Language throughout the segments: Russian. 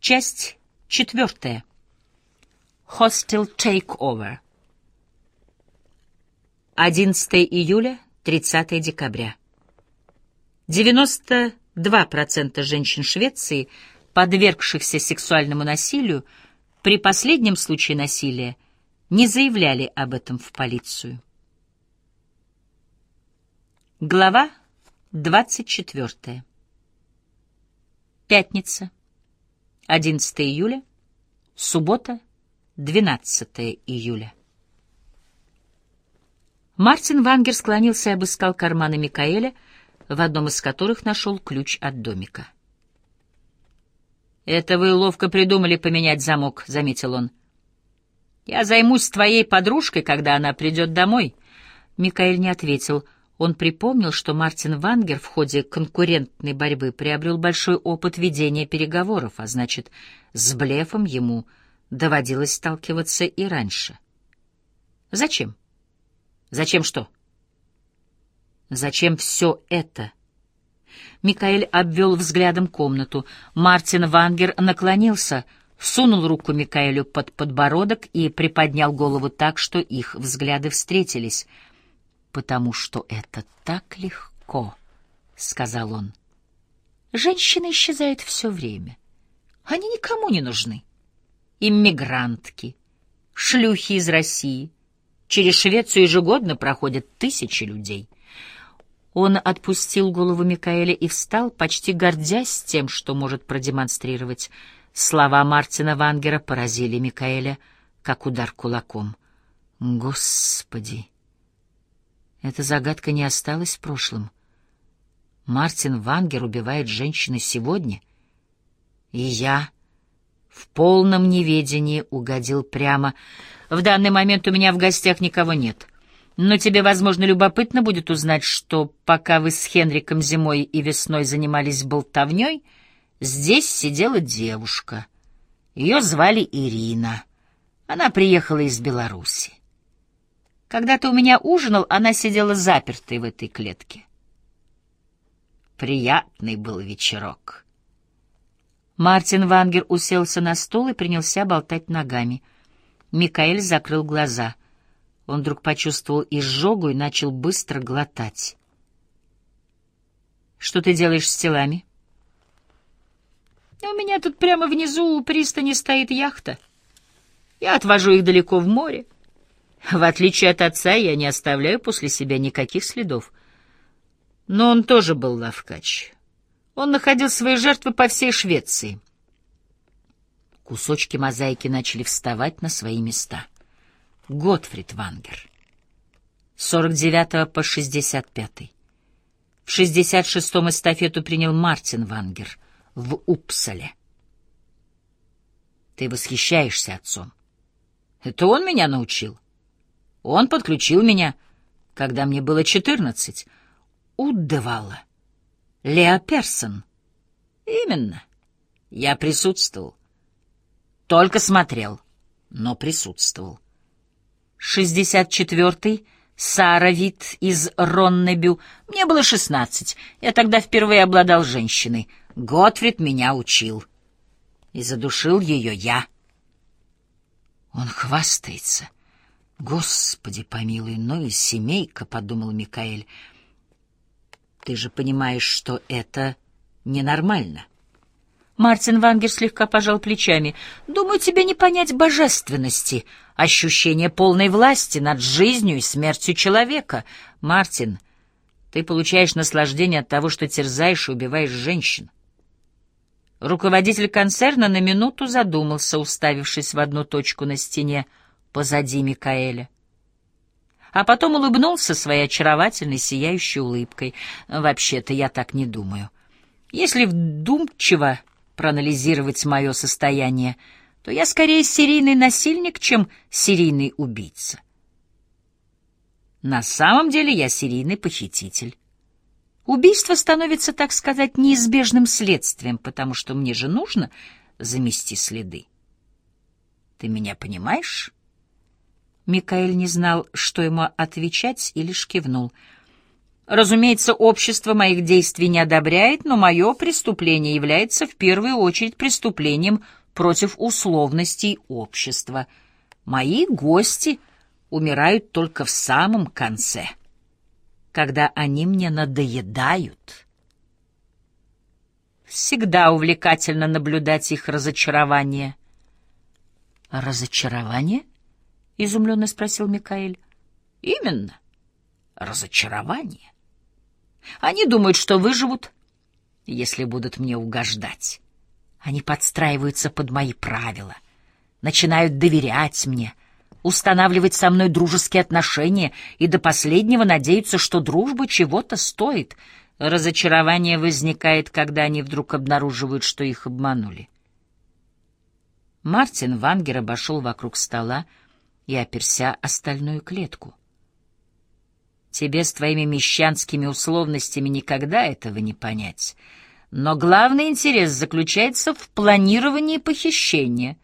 Часть четвертая. Hostile Takeover. 11 июля, 30 декабря. 92% женщин Швеции, подвергшихся сексуальному насилию, при последнем случае насилия не заявляли об этом в полицию. Глава 24. Пятница. 11 июля. Суббота. 12 июля. Мартин Вангер склонился и обыскал карманы Микаэля, в одном из которых нашел ключ от домика. «Это вы ловко придумали поменять замок», — заметил он. «Я займусь твоей подружкой, когда она придет домой». Микаэль не ответил. Он припомнил, что Мартин Вангер в ходе конкурентной борьбы приобрел большой опыт ведения переговоров, а значит, с блефом ему доводилось сталкиваться и раньше. Зачем? Зачем что? Зачем все это? Микаэль обвел взглядом комнату. Мартин Вангер наклонился, сунул руку Микаэлю под подбородок и приподнял голову так, что их взгляды встретились. «Потому что это так легко», — сказал он. «Женщины исчезают все время. Они никому не нужны. Иммигрантки, шлюхи из России. Через Швецию ежегодно проходят тысячи людей». Он отпустил голову Микаэля и встал, почти гордясь тем, что может продемонстрировать. Слова Мартина Вангера поразили Микаэля, как удар кулаком. Господи! Эта загадка не осталась в прошлом. Мартин Вангер убивает женщину сегодня, и я в полном неведении угодил прямо. В данный момент у меня в гостях никого нет. Но тебе, возможно, любопытно будет узнать, что пока вы с Хенриком зимой и весной занимались болтовней, здесь сидела девушка. Ее звали Ирина. Она приехала из Беларуси. Когда ты у меня ужинал, она сидела запертой в этой клетке. Приятный был вечерок. Мартин Вангер уселся на стул и принялся болтать ногами. Микаэль закрыл глаза — он вдруг почувствовал изжогу и начал быстро глотать. «Что ты делаешь с телами?» «У меня тут прямо внизу у пристани стоит яхта. Я отвожу их далеко в море. В отличие от отца, я не оставляю после себя никаких следов. Но он тоже был лавкач. Он находил свои жертвы по всей Швеции». Кусочки мозаики начали вставать на свои места — Готфрид Вангер. 49 по 65. В 66-м эстафету принял Мартин Вангер в Упсале. Ты восхищаешься отцом. Это он меня научил. Он подключил меня, когда мне было четырнадцать. Уддевала. Лео Персон. Именно. Я присутствовал. Только смотрел, но присутствовал. 64-й, Сара Вит из Роннебю. Мне было 16. Я тогда впервые обладал женщиной. Готфрид меня учил. И задушил ее я. Он хвастается. Господи помилуй, ну и семейка, — подумал Микаэль. Ты же понимаешь, что это ненормально. Мартин Вангер слегка пожал плечами. «Думаю, тебе не понять божественности, ощущение полной власти над жизнью и смертью человека. Мартин, ты получаешь наслаждение от того, что терзаешь и убиваешь женщин». Руководитель концерна на минуту задумался, уставившись в одну точку на стене позади Микаэля. А потом улыбнулся своей очаровательной, сияющей улыбкой. «Вообще-то я так не думаю. Если вдумчиво проанализировать мое состояние, то я скорее серийный насильник, чем серийный убийца. На самом деле я серийный похититель. Убийство становится, так сказать, неизбежным следствием, потому что мне же нужно замести следы. Ты меня понимаешь? Микаэль не знал, что ему отвечать, и лишь кивнул. Разумеется, общество моих действий не одобряет, но мое преступление является в первую очередь преступлением против условностей общества. Мои гости умирают только в самом конце, когда они мне надоедают. Всегда увлекательно наблюдать их разочарование. «Разочарование?» — изумленно спросил Микаэль. «Именно. Разочарование. Они думают, что выживут, если будут мне угождать. Они подстраиваются под мои правила, начинают доверять мне, устанавливать со мной дружеские отношения и до последнего надеются, что дружба чего-то стоит. Разочарование возникает, когда они вдруг обнаруживают, что их обманули. Мартин Вангер обошел вокруг стола и оперся о стальную клетку. Тебе с твоими мещанскими условностями никогда этого не понять. Но главный интерес заключается в планировании похищения.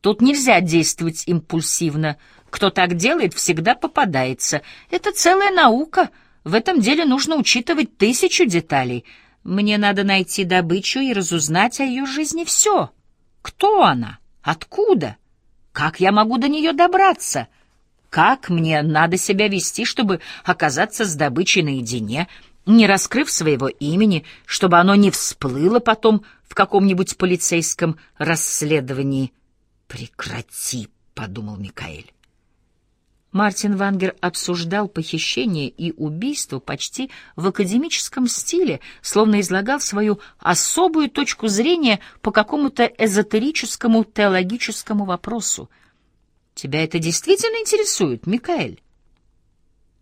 Тут нельзя действовать импульсивно. Кто так делает, всегда попадается. Это целая наука. В этом деле нужно учитывать тысячу деталей. Мне надо найти добычу и разузнать о ее жизни все. Кто она? Откуда? Как я могу до нее добраться?» как мне надо себя вести, чтобы оказаться с добычей наедине, не раскрыв своего имени, чтобы оно не всплыло потом в каком-нибудь полицейском расследовании. «Прекрати», — подумал Микаэль. Мартин Вангер обсуждал похищение и убийство почти в академическом стиле, словно излагал свою особую точку зрения по какому-то эзотерическому теологическому вопросу — Тебя это действительно интересует, Микаэль?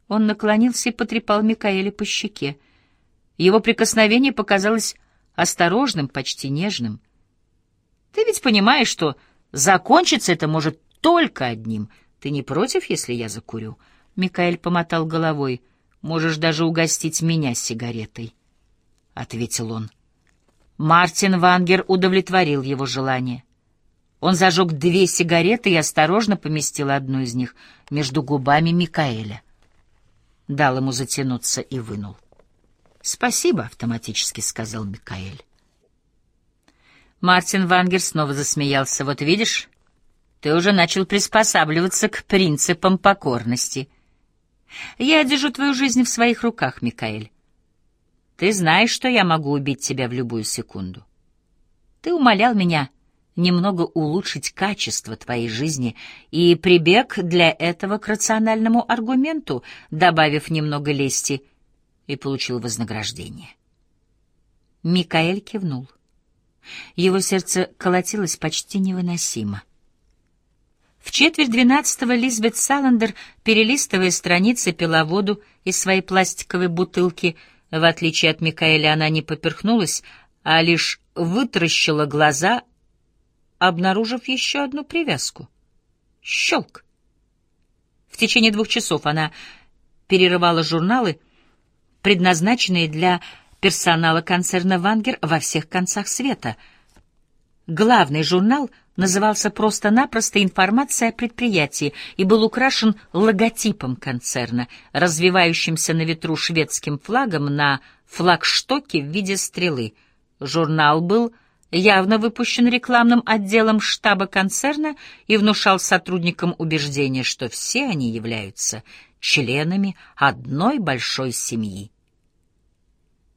Он наклонился и потрепал Микаэля по щеке. Его прикосновение показалось осторожным, почти нежным. Ты ведь понимаешь, что закончиться это может только одним. Ты не против, если я закурю? Микаэль помотал головой. Можешь даже угостить меня сигаретой, — ответил он. Мартин Вангер удовлетворил его желание. Он зажег две сигареты и осторожно поместил одну из них между губами Микаэля. Дал ему затянуться и вынул. «Спасибо», — автоматически сказал Микаэль. Мартин Вангер снова засмеялся. «Вот видишь, ты уже начал приспосабливаться к принципам покорности. Я держу твою жизнь в своих руках, Микаэль. Ты знаешь, что я могу убить тебя в любую секунду. Ты умолял меня немного улучшить качество твоей жизни и прибег для этого к рациональному аргументу, добавив немного лести, и получил вознаграждение. Микаэль кивнул. Его сердце колотилось почти невыносимо. В четверть двенадцатого Лизбет Саландер, перелистывая страницы, пила воду из своей пластиковой бутылки. В отличие от Микаэля, она не поперхнулась, а лишь вытаращила глаза обнаружив еще одну привязку. Щелк. В течение двух часов она перерывала журналы, предназначенные для персонала концерна «Вангер» во всех концах света. Главный журнал назывался просто-напросто «Информация о предприятии» и был украшен логотипом концерна, развивающимся на ветру шведским флагом на флагштоке в виде стрелы. Журнал был явно выпущен рекламным отделом штаба концерна и внушал сотрудникам убеждение, что все они являются членами одной большой семьи.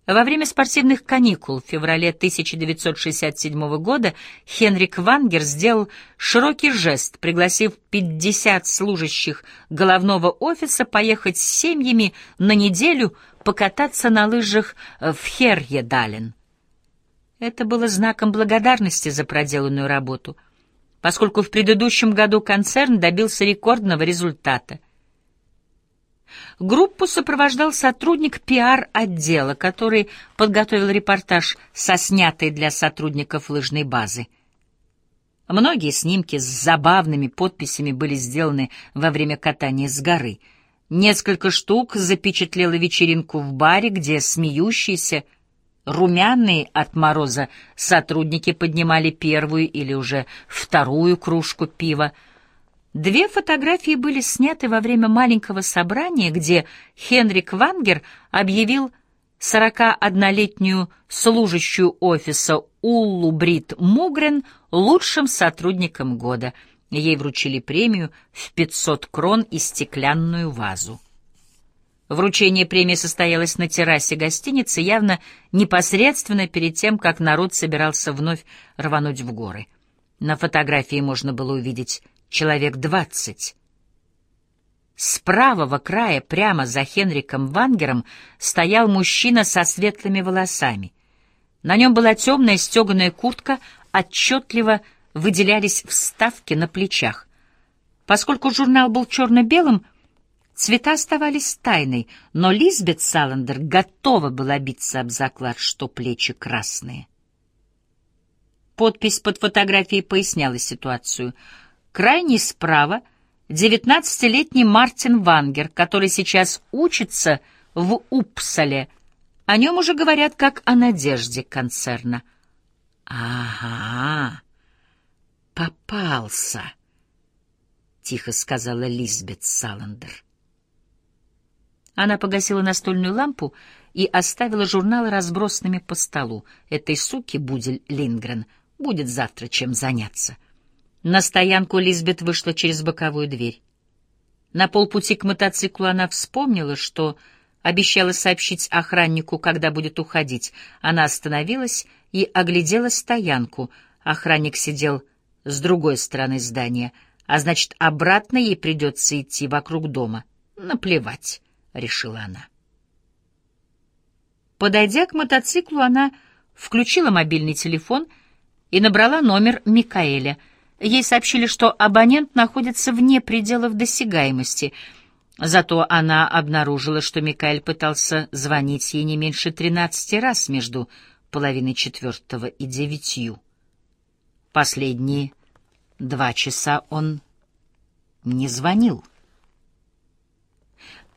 Во время спортивных каникул в феврале 1967 года Хенрик Вангер сделал широкий жест, пригласив 50 служащих головного офиса поехать с семьями на неделю покататься на лыжах в Херьедален. Это было знаком благодарности за проделанную работу, поскольку в предыдущем году концерн добился рекордного результата. Группу сопровождал сотрудник пиар-отдела, который подготовил репортаж со снятой для сотрудников лыжной базы. Многие снимки с забавными подписями были сделаны во время катания с горы. Несколько штук запечатлело вечеринку в баре, где смеющиеся, Румяные от мороза сотрудники поднимали первую или уже вторую кружку пива. Две фотографии были сняты во время маленького собрания, где Хенрик Вангер объявил 41-летнюю служащую офиса Уллу Брит Мугрен лучшим сотрудником года. Ей вручили премию в 500 крон и стеклянную вазу. Вручение премии состоялось на террасе гостиницы, явно непосредственно перед тем, как народ собирался вновь рвануть в горы. На фотографии можно было увидеть человек двадцать. С правого края, прямо за Хенриком Вангером, стоял мужчина со светлыми волосами. На нем была темная стеганая куртка, отчетливо выделялись вставки на плечах. Поскольку журнал был черно-белым, цвета оставались тайной, но Лизбет Саландер готова была биться об заклад, что плечи красные. Подпись под фотографией поясняла ситуацию. Крайний справа — девятнадцатилетний Мартин Вангер, который сейчас учится в Упсале. О нем уже говорят как о надежде концерна. «Ага, попался», — тихо сказала Лизбет Саландер. Она погасила настольную лампу и оставила журналы разбросанными по столу. Этой суки, Будель Лингрен, будет завтра чем заняться. На стоянку Лизбет вышла через боковую дверь. На полпути к мотоциклу она вспомнила, что обещала сообщить охраннику, когда будет уходить. Она остановилась и оглядела стоянку. Охранник сидел с другой стороны здания, а значит, обратно ей придется идти вокруг дома. Наплевать. — решила она. Подойдя к мотоциклу, она включила мобильный телефон и набрала номер Микаэля. Ей сообщили, что абонент находится вне пределов досягаемости. Зато она обнаружила, что Микаэль пытался звонить ей не меньше тринадцати раз между половиной четвертого и девятью. Последние два часа он не звонил.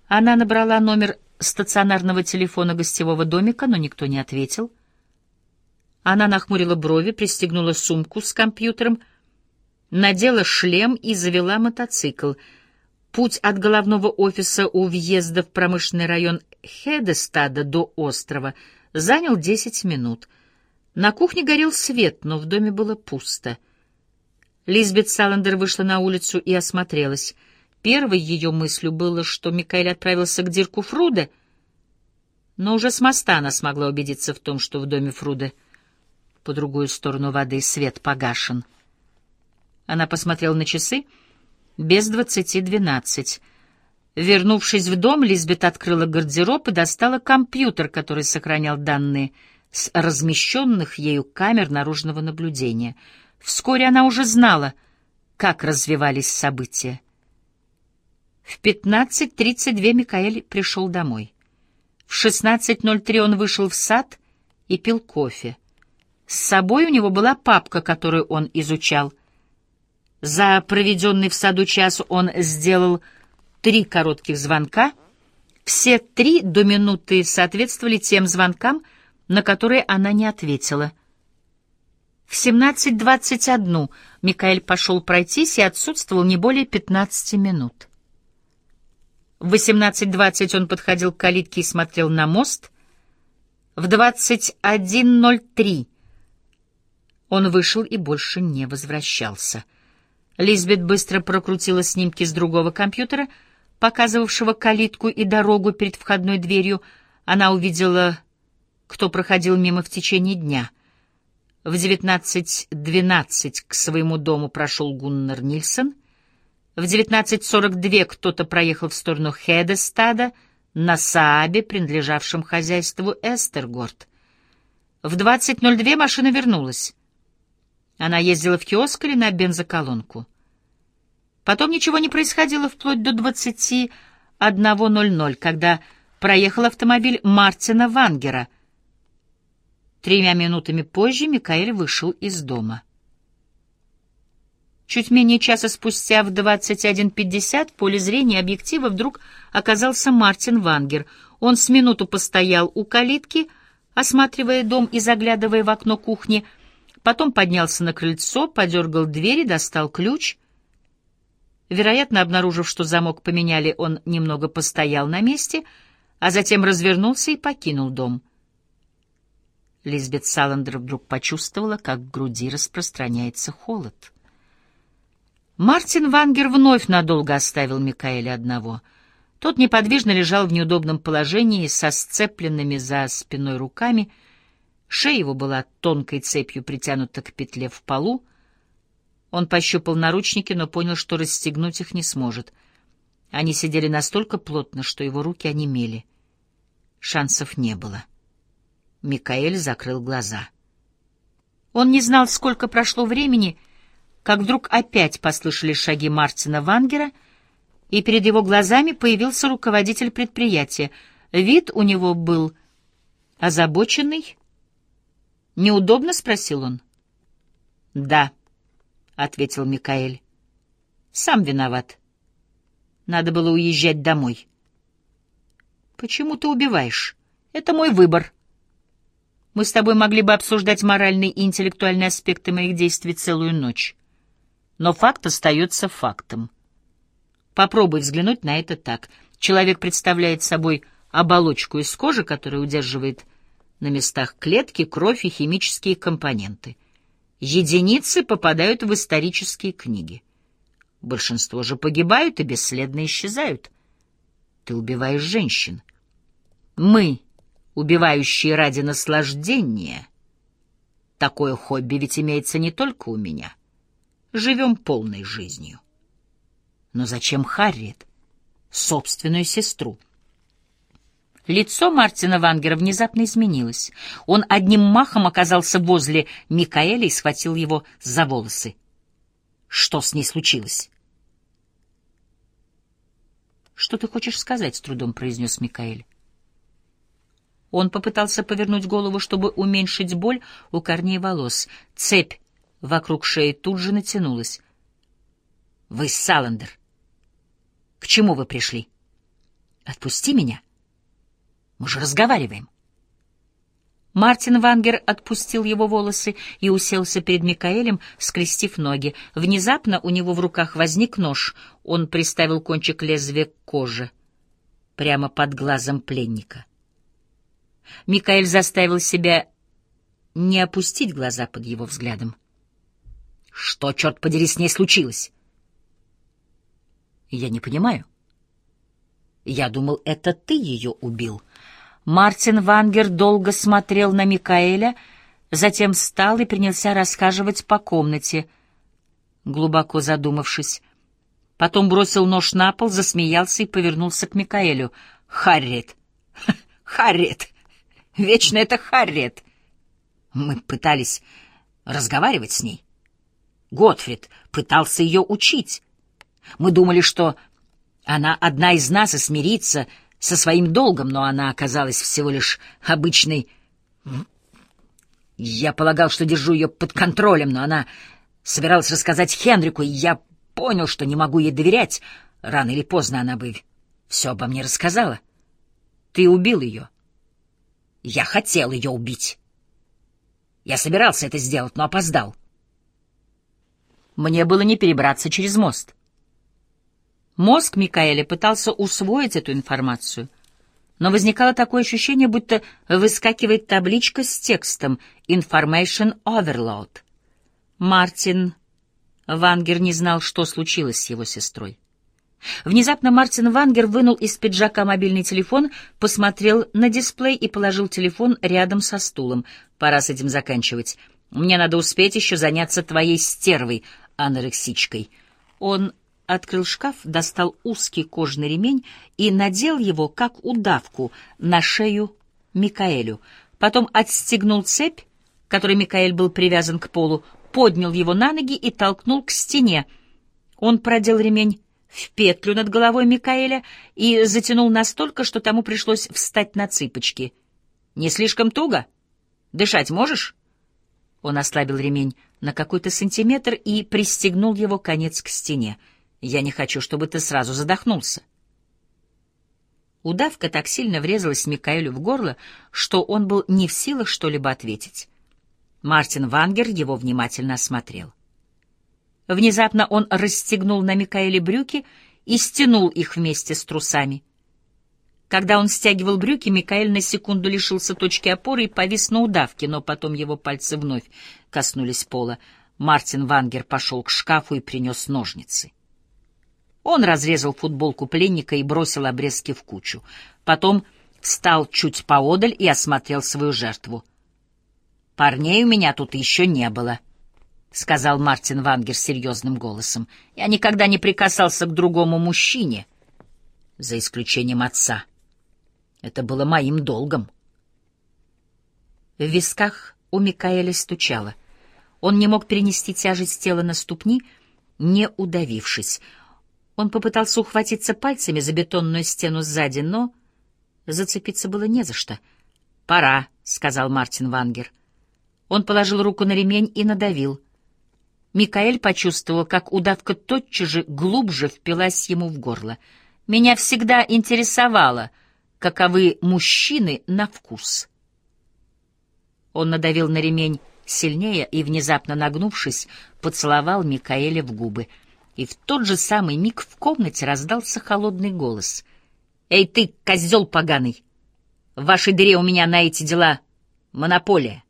Она набрала номер стационарного телефона гостевого домика, но никто не ответил. Она нахмурила брови, пристегнула сумку с компьютером, надела шлем и завела мотоцикл. Путь от головного офиса у въезда в промышленный район Хедестада до острова занял десять минут. На кухне горел свет, но в доме было пусто. Лизбет Саландер вышла на улицу и осмотрелась — Первой ее мыслью было, что Микаэль отправился к Дирку Фруде, но уже с моста она смогла убедиться в том, что в доме Фруде по другую сторону воды свет погашен. Она посмотрела на часы. Без двадцати двенадцать. Вернувшись в дом, Лизбет открыла гардероб и достала компьютер, который сохранял данные с размещенных ею камер наружного наблюдения. Вскоре она уже знала, как развивались события. В 15.32 Микаэль пришел домой. В 16.03 он вышел в сад и пил кофе. С собой у него была папка, которую он изучал. За проведенный в саду час он сделал три коротких звонка. Все три до минуты соответствовали тем звонкам, на которые она не ответила. В 17.21 Микаэль пошел пройтись и отсутствовал не более 15 минут. В 18.20 он подходил к калитке и смотрел на мост. В 21.03 он вышел и больше не возвращался. Лизбет быстро прокрутила снимки с другого компьютера, показывавшего калитку и дорогу перед входной дверью. Она увидела, кто проходил мимо в течение дня. В 19.12 к своему дому прошел Гуннар Нильсон — в 19.42 кто-то проехал в сторону Хедестада на Саабе, принадлежавшем хозяйству Эстергорд. В 20.02 машина вернулась. Она ездила в киоск или на бензоколонку. Потом ничего не происходило вплоть до 21.00, когда проехал автомобиль Мартина Вангера. Тремя минутами позже Микаэль вышел из дома. Чуть менее часа спустя в 21.50 в поле зрения объектива вдруг оказался Мартин Вангер. Он с минуту постоял у калитки, осматривая дом и заглядывая в окно кухни, потом поднялся на крыльцо, подергал дверь и достал ключ. Вероятно, обнаружив, что замок поменяли, он немного постоял на месте, а затем развернулся и покинул дом. Лизбет Саландер вдруг почувствовала, как в груди распространяется холод. Мартин Вангер вновь надолго оставил Микаэля одного. Тот неподвижно лежал в неудобном положении со сцепленными за спиной руками. Шея его была тонкой цепью притянута к петле в полу. Он пощупал наручники, но понял, что расстегнуть их не сможет. Они сидели настолько плотно, что его руки онемели. Шансов не было. Микаэль закрыл глаза. Он не знал, сколько прошло времени, как вдруг опять послышались шаги Мартина Вангера, и перед его глазами появился руководитель предприятия. Вид у него был озабоченный. «Неудобно?» — спросил он. «Да», — ответил Микаэль. «Сам виноват. Надо было уезжать домой». «Почему ты убиваешь? Это мой выбор». Мы с тобой могли бы обсуждать моральные и интеллектуальные аспекты моих действий целую ночь. Но факт остается фактом. Попробуй взглянуть на это так. Человек представляет собой оболочку из кожи, которая удерживает на местах клетки, кровь и химические компоненты. Единицы попадают в исторические книги. Большинство же погибают и бесследно исчезают. Ты убиваешь женщин. Мы убивающие ради наслаждения. Такое хобби ведь имеется не только у меня. Живем полной жизнью. Но зачем Харриет? Собственную сестру. Лицо Мартина Вангера внезапно изменилось. Он одним махом оказался возле Микаэля и схватил его за волосы. Что с ней случилось? «Что ты хочешь сказать?» — с трудом произнес Микаэль. Он попытался повернуть голову, чтобы уменьшить боль у корней волос. Цепь вокруг шеи тут же натянулась. — Вы Саландер. К чему вы пришли? — Отпусти меня. Мы же разговариваем. Мартин Вангер отпустил его волосы и уселся перед Микаэлем, скрестив ноги. Внезапно у него в руках возник нож. Он приставил кончик лезвия к коже, прямо под глазом пленника. Микаэль заставил себя не опустить глаза под его взглядом. Что, черт подери, с ней случилось? Я не понимаю. Я думал, это ты ее убил. Мартин Вангер долго смотрел на Микаэля, затем встал и принялся рассказывать по комнате, глубоко задумавшись. Потом бросил нож на пол, засмеялся и повернулся к Микаэлю. «Харриет! Харриет! Вечно это Харриет. Мы пытались разговаривать с ней. Готфрид пытался ее учить. Мы думали, что она одна из нас и смирится со своим долгом, но она оказалась всего лишь обычной... Я полагал, что держу ее под контролем, но она собиралась рассказать Хенрику, и я понял, что не могу ей доверять. Рано или поздно она бы все обо мне рассказала. Ты убил ее. Я хотел ее убить. Я собирался это сделать, но опоздал. Мне было не перебраться через мост. Мозг Микаэля пытался усвоить эту информацию, но возникало такое ощущение, будто выскакивает табличка с текстом «Information Overload». Мартин Вангер не знал, что случилось с его сестрой. Внезапно Мартин Вангер вынул из пиджака мобильный телефон, посмотрел на дисплей и положил телефон рядом со стулом. «Пора с этим заканчивать. Мне надо успеть еще заняться твоей стервой, анорексичкой». Он открыл шкаф, достал узкий кожаный ремень и надел его, как удавку, на шею Микаэлю. Потом отстегнул цепь, которой Микаэль был привязан к полу, поднял его на ноги и толкнул к стене. Он продел ремень в петлю над головой Микаэля и затянул настолько, что тому пришлось встать на цыпочки. «Не слишком туго? Дышать можешь?» Он ослабил ремень на какой-то сантиметр и пристегнул его конец к стене. «Я не хочу, чтобы ты сразу задохнулся». Удавка так сильно врезалась Микаэлю в горло, что он был не в силах что-либо ответить. Мартин Вангер его внимательно осмотрел. Внезапно он расстегнул на Микаэле брюки и стянул их вместе с трусами. Когда он стягивал брюки, Микаэль на секунду лишился точки опоры и повис на удавке, но потом его пальцы вновь коснулись пола. Мартин Вангер пошел к шкафу и принес ножницы. Он разрезал футболку пленника и бросил обрезки в кучу. Потом встал чуть поодаль и осмотрел свою жертву. «Парней у меня тут еще не было», — сказал Мартин Вангер серьезным голосом. «Я никогда не прикасался к другому мужчине, за исключением отца. Это было моим долгом». В висках у Микаэля стучало. Он не мог перенести тяжесть тела на ступни, не удавившись. Он попытался ухватиться пальцами за бетонную стену сзади, но зацепиться было не за что. «Пора», — сказал Мартин Вангер. Он положил руку на ремень и надавил — Микаэль почувствовал, как удавка тотчас же глубже впилась ему в горло. «Меня всегда интересовало, каковы мужчины на вкус». Он надавил на ремень сильнее и, внезапно нагнувшись, поцеловал Микаэля в губы. И в тот же самый миг в комнате раздался холодный голос. «Эй ты, козел поганый! В вашей дыре у меня на эти дела монополия!»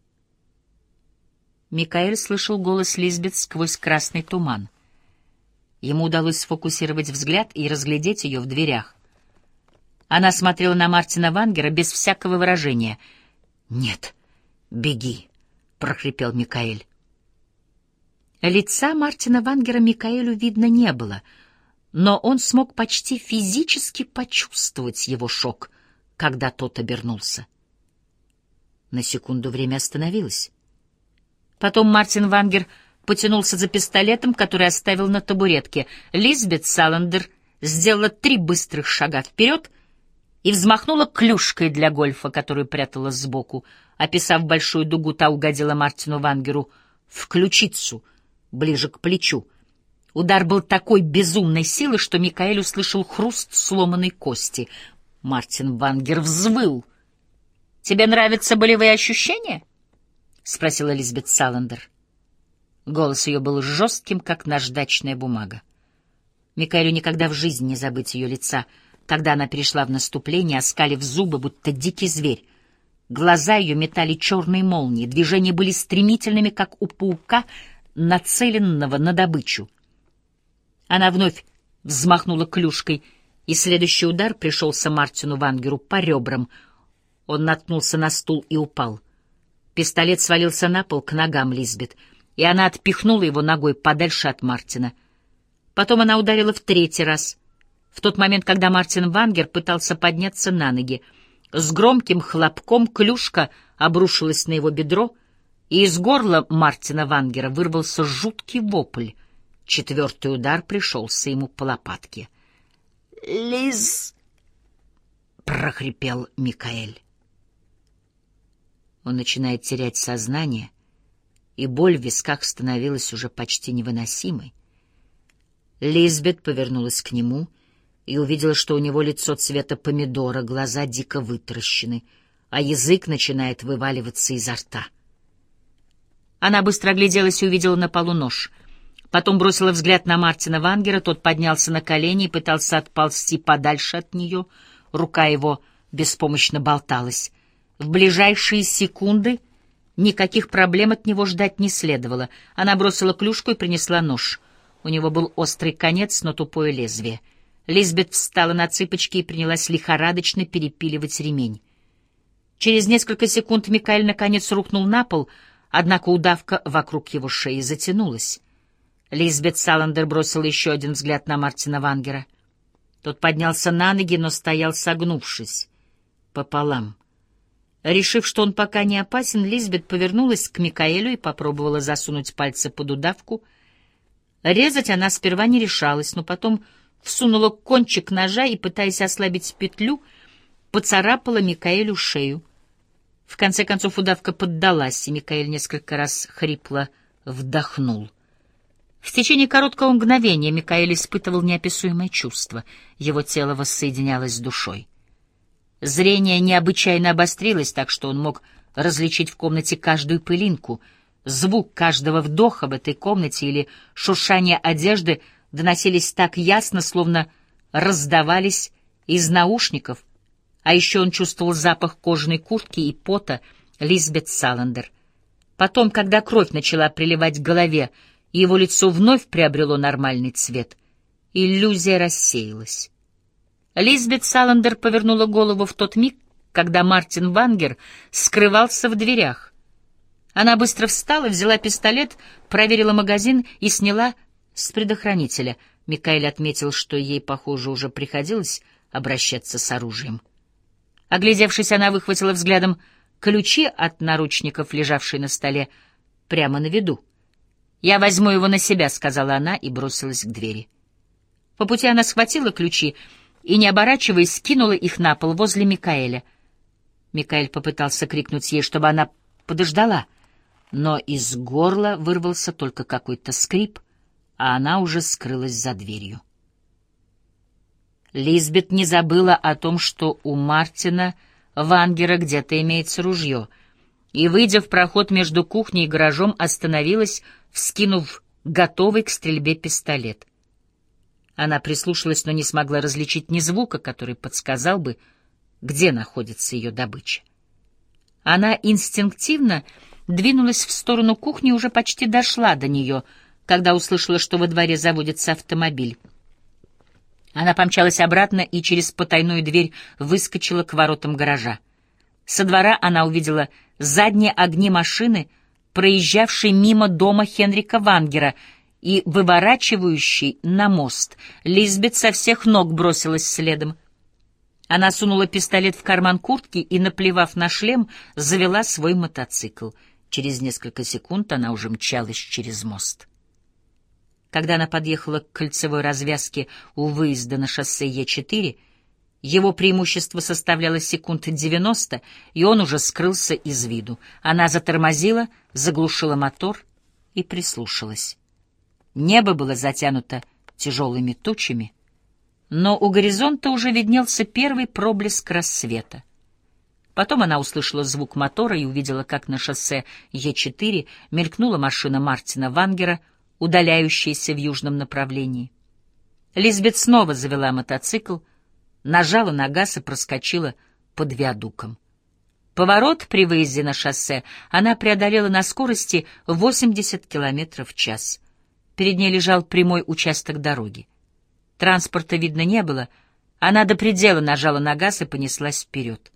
Микаэль слышал голос Лизбет сквозь красный туман. Ему удалось сфокусировать взгляд и разглядеть ее в дверях. Она смотрела на Мартина Вангера без всякого выражения. «Нет, беги!» — прохрипел Микаэль. Лица Мартина Вангера Микаэлю видно не было, но он смог почти физически почувствовать его шок, когда тот обернулся. На секунду время остановилось. Потом Мартин Вангер потянулся за пистолетом, который оставил на табуретке. Лизбет Саландер сделала три быстрых шага вперед и взмахнула клюшкой для гольфа, которую прятала сбоку. Описав большую дугу, та угодила Мартину Вангеру в ключицу, ближе к плечу. Удар был такой безумной силы, что Микаэль услышал хруст сломанной кости. Мартин Вангер взвыл. «Тебе нравятся болевые ощущения?» — спросила Элизабет Саландер. Голос ее был жестким, как наждачная бумага. Микаэлю никогда в жизни не забыть ее лица. Тогда она перешла в наступление, оскалив зубы, будто дикий зверь. Глаза ее метали черные молнии, движения были стремительными, как у паука, нацеленного на добычу. Она вновь взмахнула клюшкой, и следующий удар пришелся Мартину Вангеру по ребрам. Он наткнулся на стул и упал — Пистолет свалился на пол к ногам Лизбет, и она отпихнула его ногой подальше от Мартина. Потом она ударила в третий раз, в тот момент, когда Мартин Вангер пытался подняться на ноги. С громким хлопком клюшка обрушилась на его бедро, и из горла Мартина Вангера вырвался жуткий вопль. Четвертый удар пришелся ему по лопатке. «Лиз!» — прохрипел Микаэль. Он начинает терять сознание, и боль в висках становилась уже почти невыносимой. Лизбет повернулась к нему и увидела, что у него лицо цвета помидора, глаза дико вытаращены, а язык начинает вываливаться изо рта. Она быстро огляделась и увидела на полу нож. Потом бросила взгляд на Мартина Вангера, тот поднялся на колени и пытался отползти подальше от нее. Рука его беспомощно болталась. В ближайшие секунды никаких проблем от него ждать не следовало. Она бросила клюшку и принесла нож. У него был острый конец, но тупое лезвие. Лизбет встала на цыпочки и принялась лихорадочно перепиливать ремень. Через несколько секунд Микаэль наконец рухнул на пол, однако удавка вокруг его шеи затянулась. Лизбет Саландер бросила еще один взгляд на Мартина Вангера. Тот поднялся на ноги, но стоял согнувшись, пополам. Решив, что он пока не опасен, Лизбет повернулась к Микаэлю и попробовала засунуть пальцы под удавку. Резать она сперва не решалась, но потом всунула кончик ножа и, пытаясь ослабить петлю, поцарапала Микаэлю шею. В конце концов удавка поддалась, и Микаэль несколько раз хрипло вдохнул. В течение короткого мгновения Микаэль испытывал неописуемое чувство. Его тело воссоединялось с душой. Зрение необычайно обострилось, так что он мог различить в комнате каждую пылинку, Звук каждого вдоха в этой комнате или шуршание одежды доносились так ясно, словно раздавались из наушников, а еще он чувствовал запах кожаной куртки и пота Лизбет Саландер. Потом, когда кровь начала приливать к голове, и его лицо вновь приобрело нормальный цвет, иллюзия рассеялась. Лизбет Саландер повернула голову в тот миг, когда Мартин Вангер скрывался в дверях. Она быстро встала, взяла пистолет, проверила магазин и сняла с предохранителя. Микаэль отметил, что ей, похоже, уже приходилось обращаться с оружием. Оглядевшись, она выхватила взглядом ключи от наручников, лежавшие на столе, прямо на виду. «Я возьму его на себя», — сказала она и бросилась к двери. По пути она схватила ключи и, не оборачиваясь, скинула их на пол возле Микаэля. Микаэль попытался крикнуть ей, чтобы она подождала, но из горла вырвался только какой-то скрип, а она уже скрылась за дверью. Лизбет не забыла о том, что у Мартина Вангера где-то имеется ружье, и, выйдя в проход между кухней и гаражом, остановилась, вскинув готовый к стрельбе пистолет. Она прислушалась, но не смогла различить ни звука, который подсказал бы, где находится ее добыча. Она инстинктивно двинулась в сторону кухни и уже почти дошла до нее, когда услышала, что во дворе заводится автомобиль. Она помчалась обратно и через потайную дверь выскочила к воротам гаража. Со двора она увидела задние огни машины, проезжавшей мимо дома Хенрика Вангера и выворачивающей на мост. Лизбет со всех ног бросилась следом. Она сунула пистолет в карман куртки и, наплевав на шлем, завела свой мотоцикл. Через несколько секунд она уже мчалась через мост. Когда она подъехала к кольцевой развязке у выезда на шоссе Е4, его преимущество составляло секунд 90, и он уже скрылся из виду. Она затормозила, заглушила мотор и прислушалась. Небо было затянуто тяжелыми тучами, но у горизонта уже виднелся первый проблеск рассвета. Потом она услышала звук мотора и увидела, как на шоссе Е4 мелькнула машина Мартина Вангера, удаляющаяся в южном направлении. Лизбет снова завела мотоцикл, нажала на газ и проскочила под виадуком. Поворот при выезде на шоссе она преодолела на скорости 80 км в час. Перед ней лежал прямой участок дороги. Транспорта видно не было, она до предела нажала на газ и понеслась вперед.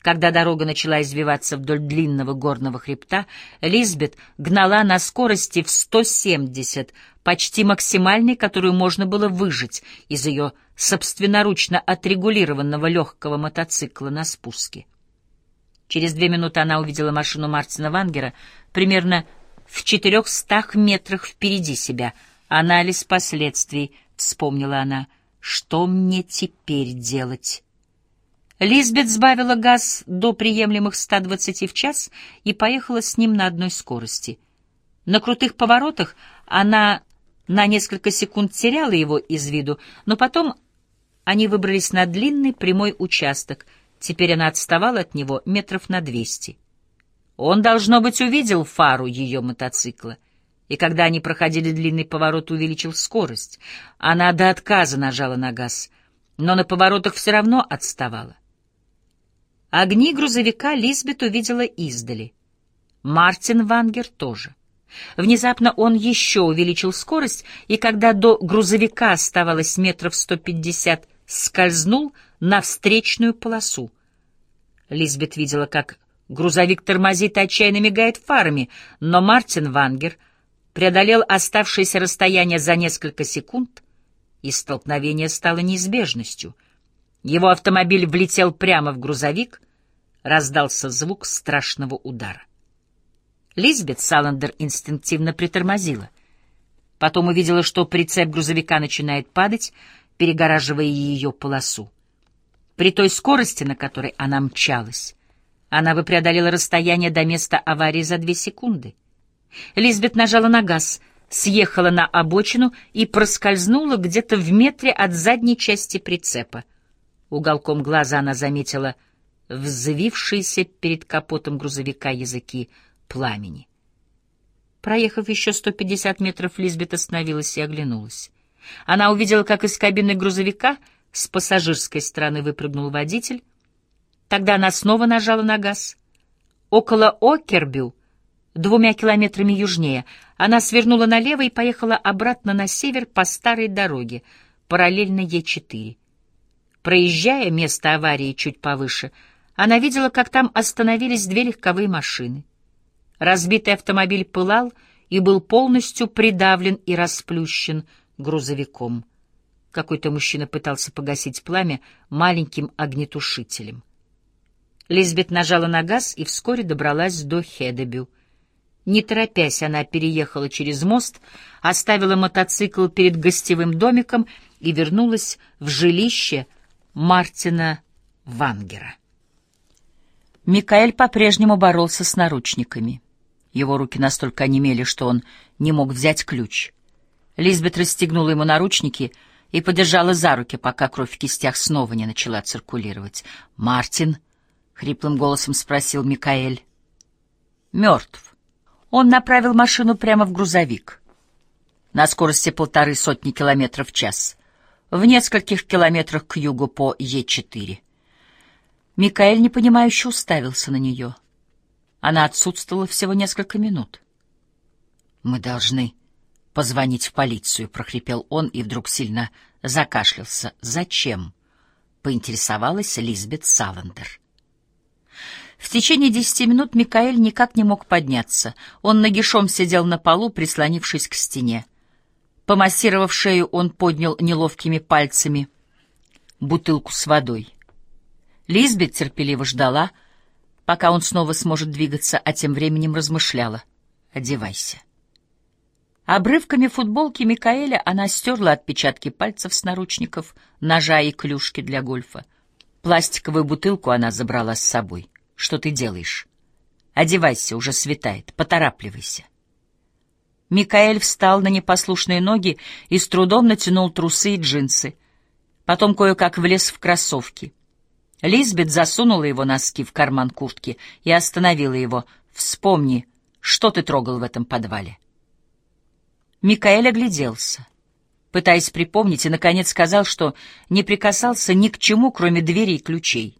Когда дорога начала извиваться вдоль длинного горного хребта, Лизбет гнала на скорости в 170, почти максимальной, которую можно было выжить из ее собственноручно отрегулированного легкого мотоцикла на спуске. Через две минуты она увидела машину Мартина Вангера примерно в четырехстах метрах впереди себя. Анализ последствий, вспомнила она. Что мне теперь делать? Лизбет сбавила газ до приемлемых 120 в час и поехала с ним на одной скорости. На крутых поворотах она на несколько секунд теряла его из виду, но потом они выбрались на длинный прямой участок. Теперь она отставала от него метров на двести. Он, должно быть, увидел фару ее мотоцикла, и когда они проходили длинный поворот, увеличил скорость. Она до отказа нажала на газ, но на поворотах все равно отставала. Огни грузовика Лизбет увидела издали. Мартин Вангер тоже. Внезапно он еще увеличил скорость, и когда до грузовика оставалось метров сто пятьдесят, скользнул на встречную полосу. Лизбет видела, как грузовик тормозит и отчаянно мигает фарами, но Мартин Вангер преодолел оставшееся расстояние за несколько секунд, и столкновение стало неизбежностью — его автомобиль влетел прямо в грузовик, раздался звук страшного удара. Лизбет Саландер инстинктивно притормозила. Потом увидела, что прицеп грузовика начинает падать, перегораживая ее полосу. При той скорости, на которой она мчалась, она бы преодолела расстояние до места аварии за две секунды. Лизбет нажала на газ, съехала на обочину и проскользнула где-то в метре от задней части прицепа — Уголком глаза она заметила взвившиеся перед капотом грузовика языки пламени. Проехав еще 150 метров, Лизбет остановилась и оглянулась. Она увидела, как из кабины грузовика с пассажирской стороны выпрыгнул водитель. Тогда она снова нажала на газ. Около Окербю, двумя километрами южнее, она свернула налево и поехала обратно на север по старой дороге, параллельно Е4. Проезжая место аварии чуть повыше, она видела, как там остановились две легковые машины. Разбитый автомобиль пылал и был полностью придавлен и расплющен грузовиком. Какой-то мужчина пытался погасить пламя маленьким огнетушителем. Лизбет нажала на газ и вскоре добралась до Хедебю. Не торопясь, она переехала через мост, оставила мотоцикл перед гостевым домиком и вернулась в жилище Мартина Вангера. Микаэль по-прежнему боролся с наручниками. Его руки настолько онемели, что он не мог взять ключ. Лизбет расстегнула ему наручники и подержала за руки, пока кровь в кистях снова не начала циркулировать. «Мартин?» — хриплым голосом спросил Микаэль. «Мертв». Он направил машину прямо в грузовик. На скорости полторы сотни километров в час. В нескольких километрах к югу по Е4. Микаэль непонимающе уставился на нее. Она отсутствовала всего несколько минут. «Мы должны позвонить в полицию», — прохрипел он и вдруг сильно закашлялся. «Зачем?» — поинтересовалась Лизбет Саландер. В течение десяти минут Микаэль никак не мог подняться. Он нагишом сидел на полу, прислонившись к стене. Помассировав шею, он поднял неловкими пальцами бутылку с водой. Лизбет терпеливо ждала, пока он снова сможет двигаться, а тем временем размышляла. «Одевайся». Обрывками футболки Микаэля она стерла отпечатки пальцев с наручников, ножа и клюшки для гольфа. Пластиковую бутылку она забрала с собой. «Что ты делаешь?» «Одевайся, уже светает, поторапливайся». Микаэль встал на непослушные ноги и с трудом натянул трусы и джинсы. Потом кое-как влез в кроссовки. Лизбет засунула его носки в карман куртки и остановила его. «Вспомни, что ты трогал в этом подвале?» Микаэль огляделся, пытаясь припомнить, и, наконец, сказал, что не прикасался ни к чему, кроме двери и ключей.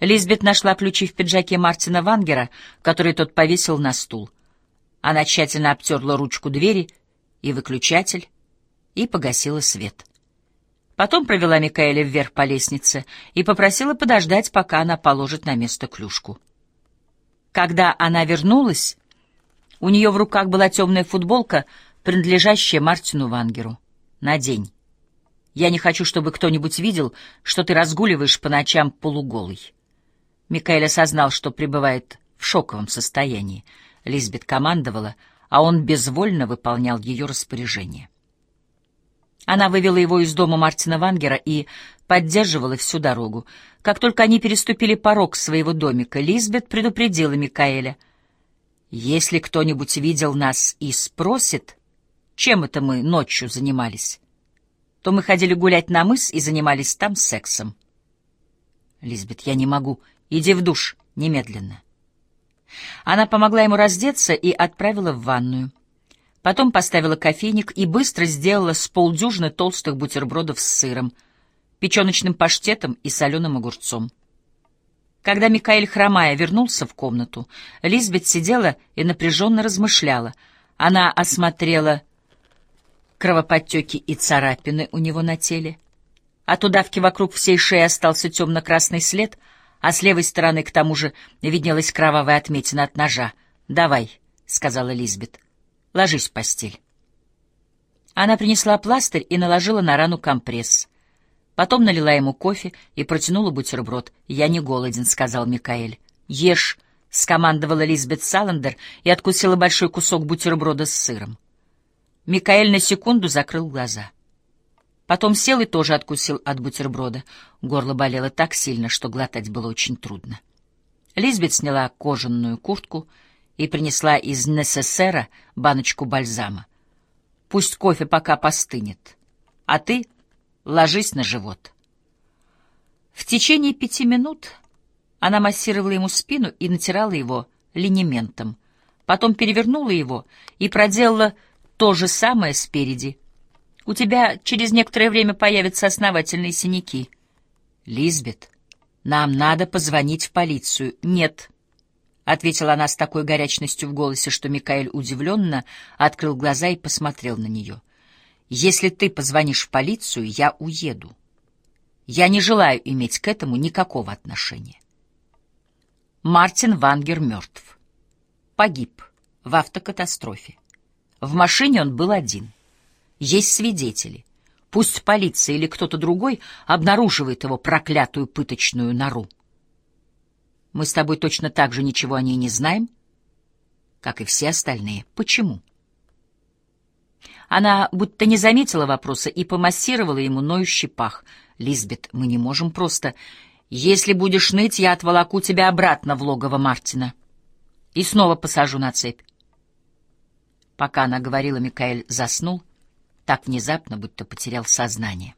Лизбет нашла ключи в пиджаке Мартина Вангера, который тот повесил на стул. Она тщательно обтерла ручку двери и выключатель и погасила свет. Потом провела Микаэля вверх по лестнице и попросила подождать, пока она положит на место клюшку. Когда она вернулась, у нее в руках была темная футболка, принадлежащая Мартину Вангеру. «Надень. Я не хочу, чтобы кто-нибудь видел, что ты разгуливаешь по ночам полуголый». Микаэль осознал, что пребывает в шоковом состоянии. Лизбет командовала, а он безвольно выполнял ее распоряжение. Она вывела его из дома Мартина Вангера и поддерживала всю дорогу. Как только они переступили порог своего домика, Лизбет предупредила Микаэля. «Если кто-нибудь видел нас и спросит, чем это мы ночью занимались, то мы ходили гулять на мыс и занимались там сексом». «Лизбет, я не могу. Иди в душ. Немедленно». Она помогла ему раздеться и отправила в ванную. Потом поставила кофейник и быстро сделала с полдюжины толстых бутербродов с сыром, печеночным паштетом и соленым огурцом. Когда Микаэль, хромая, вернулся в комнату, Лизбет сидела и напряженно размышляла. Она осмотрела кровоподтеки и царапины у него на теле. От удавки вокруг всей шеи остался темно-красный след, а с левой стороны, к тому же, виднелась кровавая отметина от ножа. «Давай», — сказала Лизбет. Ложись в постель. Она принесла пластырь и наложила на рану компресс. Потом налила ему кофе и протянула бутерброд. «Я не голоден», — сказал Микаэль. «Ешь», — скомандовала Лизбет Саландер и откусила большой кусок бутерброда с сыром. Микаэль на секунду закрыл глаза. Потом сел и тоже откусил от бутерброда. Горло болело так сильно, что глотать было очень трудно. Лизбет сняла кожаную куртку — и принесла из Несесера баночку бальзама. Пусть кофе пока постынет, а ты ложись на живот. В течение пяти минут она массировала ему спину и натирала его линементом. потом перевернула его и проделала то же самое спереди. У тебя через некоторое время появятся основательные синяки. Лизбет, нам надо позвонить в полицию. Нет, — ответила она с такой горячностью в голосе, что Микаэль удивленно открыл глаза и посмотрел на нее. Если ты позвонишь в полицию, я уеду. Я не желаю иметь к этому никакого отношения. Мартин Вангер мертв. Погиб в автокатастрофе. В машине он был один. Есть свидетели. Пусть полиция или кто-то другой обнаруживает его проклятую пыточную нору. Мы с тобой точно так же ничего о ней не знаем, как и все остальные. Почему? Она будто не заметила вопроса и помассировала ему ноющий пах. «Лизбет, мы не можем просто... Если будешь ныть, я отволоку тебя обратно в логово Мартина и снова посажу на цепь. Пока она говорила, Микаэль заснул, так внезапно, будто потерял сознание.